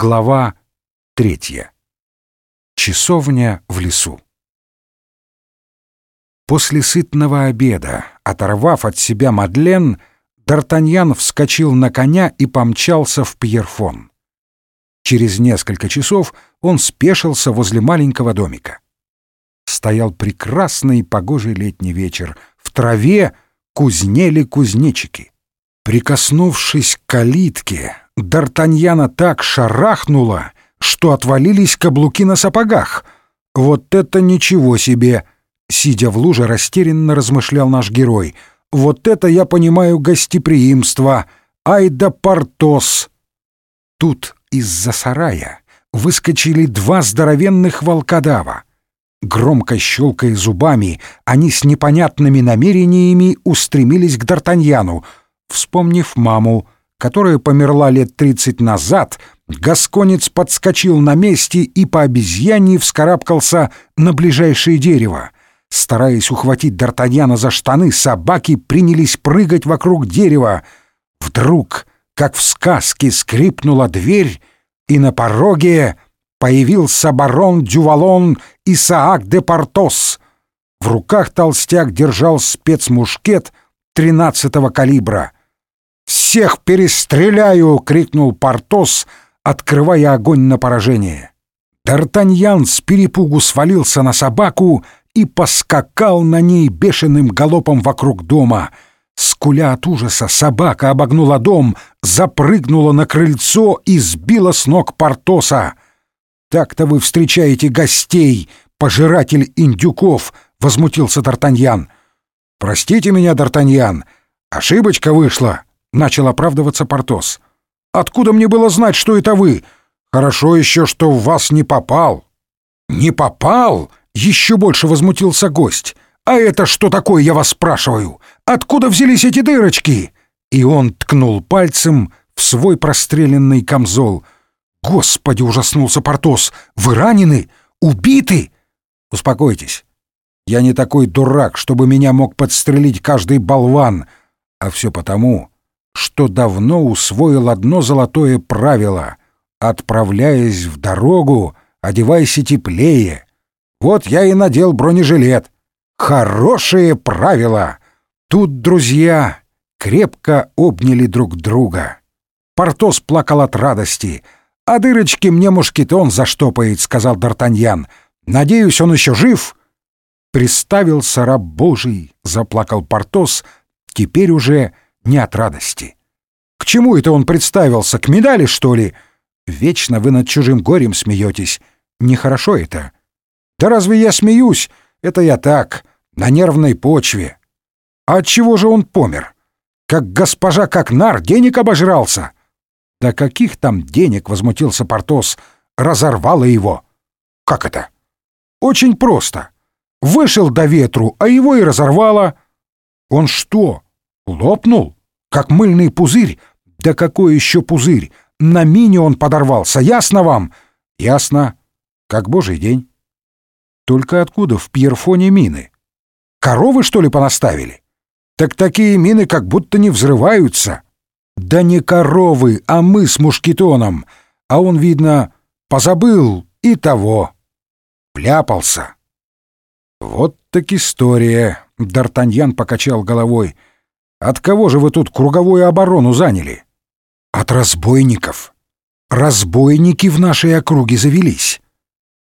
Глава третья. Часовня в лесу. После сытного обеда, оторвав от себя Мадлен, Д'Артаньян вскочил на коня и помчался в Пьерфон. Через несколько часов он спешился возле маленького домика. Стоял прекрасный погожий летний вечер. В траве кузнели кузнечики. Прикоснувшись к калитке, Д'Артаньяна так шарахнуло, что отвалились каблуки на сапогах. «Вот это ничего себе!» Сидя в луже, растерянно размышлял наш герой. «Вот это я понимаю гостеприимство! Ай да Портос!» Тут из-за сарая выскочили два здоровенных волкодава. Громко щелкая зубами, они с непонятными намерениями устремились к Д'Артаньяну. Вспомнив маму, которая померла лет тридцать назад, Гасконец подскочил на месте и по обезьяне вскарабкался на ближайшее дерево. Стараясь ухватить Д'Артаньяна за штаны, собаки принялись прыгать вокруг дерева. Вдруг, как в сказке, скрипнула дверь, и на пороге появился барон Дювалон Исаак де Портос. В руках толстяк держал спецмушкет тринадцатого калибра — «Всех перестреляю!» — крикнул Портос, открывая огонь на поражение. Д'Артаньян с перепугу свалился на собаку и поскакал на ней бешеным галопом вокруг дома. Скуля от ужаса, собака обогнула дом, запрыгнула на крыльцо и сбила с ног Портоса. «Так-то вы встречаете гостей, пожиратель индюков!» — возмутился Д'Артаньян. «Простите меня, Д'Артаньян, ошибочка вышла!» — начал оправдываться Портос. «Откуда мне было знать, что это вы? Хорошо еще, что в вас не попал». «Не попал?» — еще больше возмутился гость. «А это что такое, я вас спрашиваю? Откуда взялись эти дырочки?» И он ткнул пальцем в свой простреленный камзол. «Господи!» — ужаснулся Портос. «Вы ранены? Убиты?» «Успокойтесь. Я не такой дурак, чтобы меня мог подстрелить каждый болван. А все потому, что давно усвоил одно золотое правило — отправляясь в дорогу, одевайся теплее. Вот я и надел бронежилет. Хорошее правило! Тут друзья крепко обняли друг друга. Портос плакал от радости. «А дырочки мне мушкетон заштопает», — сказал Д'Артаньян. «Надеюсь, он еще жив?» «Приставился раб Божий», — заплакал Портос, теперь уже не от радости. Чему это он представился? К медали, что ли? Вечно вы над чужим горем смеетесь. Нехорошо это. Да разве я смеюсь? Это я так, на нервной почве. А от чего же он помер? Как госпожа как нар денег обожрался. Да каких там денег, возмутился Портос, разорвало его. Как это? Очень просто. Вышел до ветру, а его и разорвало. Он что, лопнул? как мыльный пузырь. Да какой еще пузырь? На мине он подорвался, ясно вам? Ясно. Как божий день. Только откуда в Пьерфоне мины? Коровы, что ли, понаставили? Так такие мины как будто не взрываются. Да не коровы, а мы с мушкетоном. А он, видно, позабыл и того. Пляпался. Вот так история. Д'Артаньян покачал головой. — от кого же вы тут круговую оборону заняли? От разбойников. Разбойники в нашей округе завелись.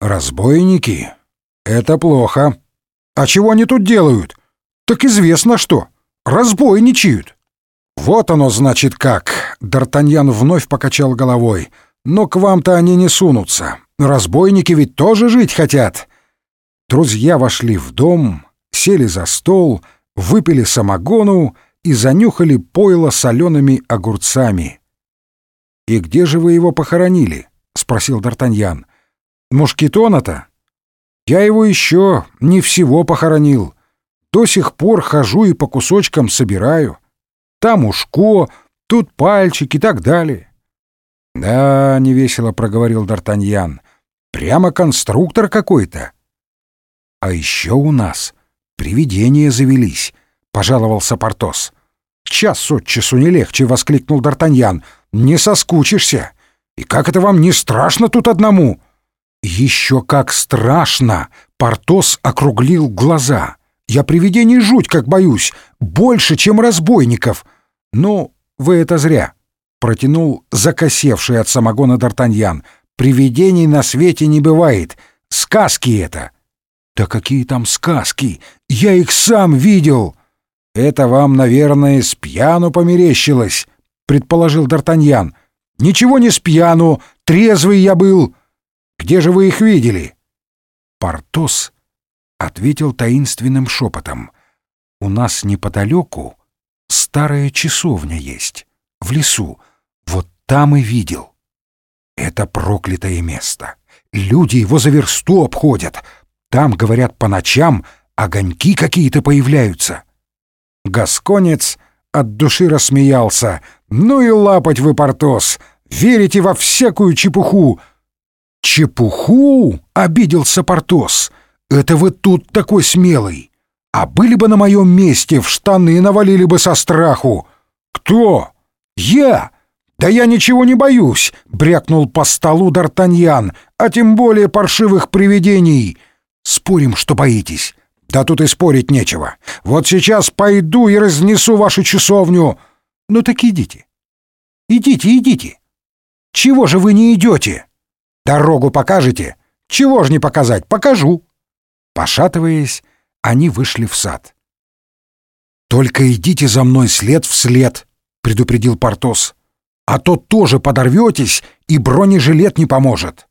Разбойники? Это плохо. А чего они тут делают? Так известно что. Разбойничают. Вот оно значит как. Д'Артаньян вновь покачал головой. Но к вам-то они не сунутся. Разбойники ведь тоже жить хотят. Друзья вошли в дом, сели за стол, выпили самогону и занюхали пойло солеными огурцами. «И где же вы его похоронили?» — спросил Д'Артаньян. «Мушкетона-то? Я его еще не всего похоронил. До сих пор хожу и по кусочкам собираю. Там ушко, тут пальчик и так далее». «Да, — невесело проговорил Д'Артаньян, — прямо конструктор какой-то». «А еще у нас привидения завелись», — пожаловался Портос. «Час от часу не легче!» — воскликнул Д'Артаньян. «Не соскучишься! И как это вам не страшно тут одному?» «Еще как страшно!» — Портос округлил глаза. «Я привидений жуть как боюсь, больше, чем разбойников!» «Ну, вы это зря!» — протянул закосевший от самогона Д'Артаньян. «Привидений на свете не бывает. Сказки это!» «Да какие там сказки! Я их сам видел!» «Это вам, наверное, с пьяну померещилось», — предположил Д'Артаньян. «Ничего не с пьяну, трезвый я был. Где же вы их видели?» Портос ответил таинственным шепотом. «У нас неподалеку старая часовня есть, в лесу. Вот там и видел. Это проклятое место. Люди его за версту обходят. Там, говорят, по ночам огоньки какие-то появляются». Гасконец от души рассмеялся. «Ну и лапать вы, Портос! Верите во всякую чепуху!» «Чепуху?» — обиделся Портос. «Это вы тут такой смелый! А были бы на моем месте, в штаны навалили бы со страху!» «Кто?» «Я!» «Да я ничего не боюсь!» — брякнул по столу Д'Артаньян, «а тем более паршивых привидений!» «Спорим, что боитесь!» Да тут и спорить нечего. Вот сейчас пойду и разнесу вашу часовню. Ну так идите. Идите, идите. Чего же вы не идете? Дорогу покажете? Чего ж не показать? Покажу. Пошатываясь, они вышли в сад. «Только идите за мной след в след», — предупредил Портос. «А то тоже подорветесь, и бронежилет не поможет».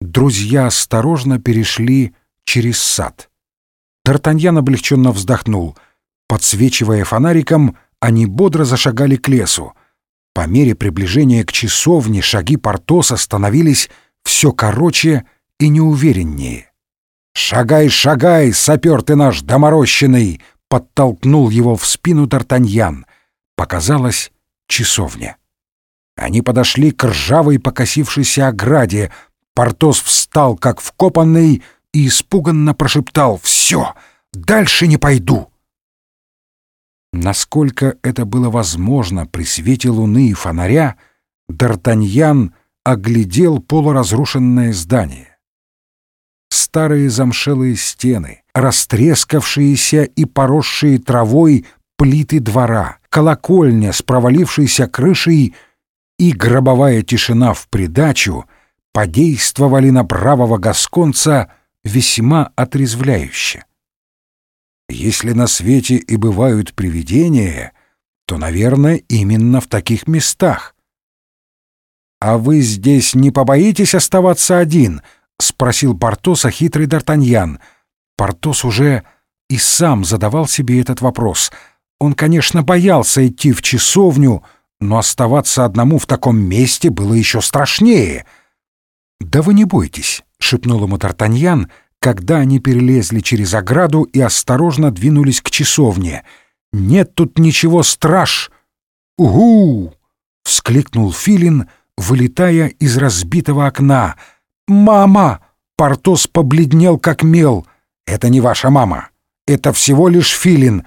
Друзья осторожно перешли через сад. Д'Артаньян облегченно вздохнул. Подсвечивая фонариком, они бодро зашагали к лесу. По мере приближения к часовне шаги Портоса становились все короче и неувереннее. «Шагай, шагай, сапер ты наш доморощенный!» — подтолкнул его в спину Д'Артаньян. Показалась часовня. Они подошли к ржавой покосившейся ограде. Портос встал, как вкопанный, и испуганно прошептал «Все, дальше не пойду». Насколько это было возможно при свете луны и фонаря, Д'Артаньян оглядел полуразрушенное здание. Старые замшелые стены, растрескавшиеся и поросшие травой плиты двора, колокольня с провалившейся крышей и гробовая тишина в придачу подействовали на бравого гасконца — весьма отрезвляюще. Если на свете и бывают привидения, то, наверное, именно в таких местах. «А вы здесь не побоитесь оставаться один?» — спросил Портоса хитрый Д'Артаньян. Портос уже и сам задавал себе этот вопрос. Он, конечно, боялся идти в часовню, но оставаться одному в таком месте было еще страшнее. «Да вы не бойтесь», шепнул ему Тартаньян, когда они перелезли через ограду и осторожно двинулись к часовне. «Нет тут ничего страш!» «Угу!» — вскликнул Филин, вылетая из разбитого окна. «Мама!» — Портос побледнел, как мел. «Это не ваша мама. Это всего лишь Филин.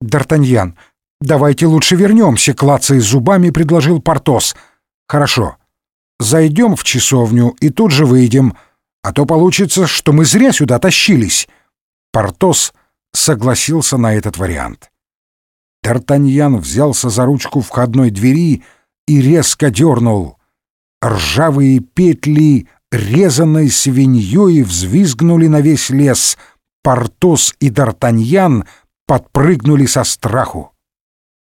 Д'Артаньян, давайте лучше вернемся», — клацая зубами, предложил Портос. «Хорошо. Зайдем в часовню и тут же выйдем» а то получится, что мы зря сюда тащились». Портос согласился на этот вариант. Д'Артаньян взялся за ручку входной двери и резко дернул. Ржавые петли резаной свиньей взвизгнули на весь лес. Портос и Д'Артаньян подпрыгнули со страху.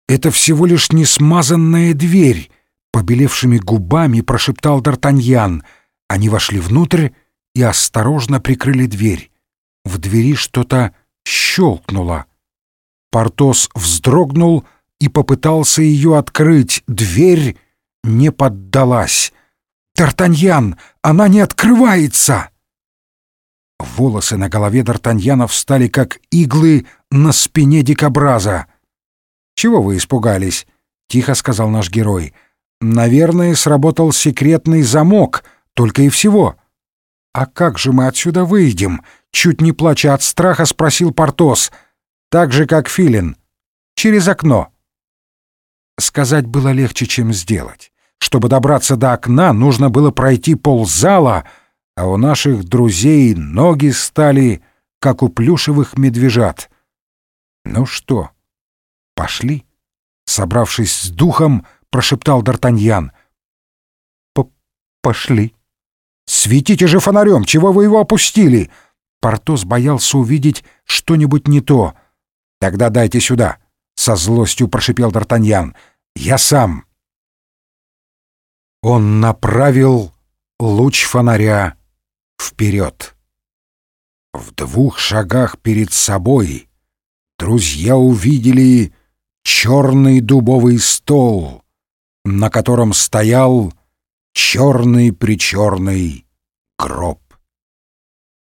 «Это всего лишь несмазанная дверь», — побелевшими губами прошептал Д'Артаньян. Они вошли внутрь и осторожно прикрыли дверь. В двери что-то щелкнуло. Портос вздрогнул и попытался ее открыть. Дверь не поддалась. «Д'Артаньян, она не открывается!» Волосы на голове Д'Артаньяна встали, как иглы на спине дикобраза. «Чего вы испугались?» — тихо сказал наш герой. «Наверное, сработал секретный замок, только и всего». «А как же мы отсюда выйдем?» — чуть не плача от страха спросил Портос. «Так же, как Филин. Через окно». Сказать было легче, чем сделать. Чтобы добраться до окна, нужно было пройти ползала, а у наших друзей ноги стали, как у плюшевых медвежат. «Ну что, пошли?» Собравшись с духом, прошептал Д'Артаньян. «Пошли». «Светите же фонарем! Чего вы его опустили?» Портос боялся увидеть что-нибудь не то. «Тогда дайте сюда!» — со злостью прошипел Д'Артаньян. «Я сам!» Он направил луч фонаря вперед. В двух шагах перед собой друзья увидели черный дубовый стол, на котором стоял черный-причерный гроб.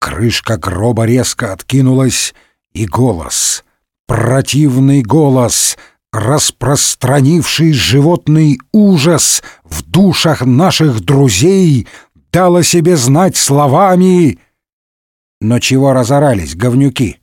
Крышка гроба резко откинулась, и голос, противный голос, распространивший животный ужас в душах наших друзей, дал о себе знать словами «Но чего разорались, говнюки?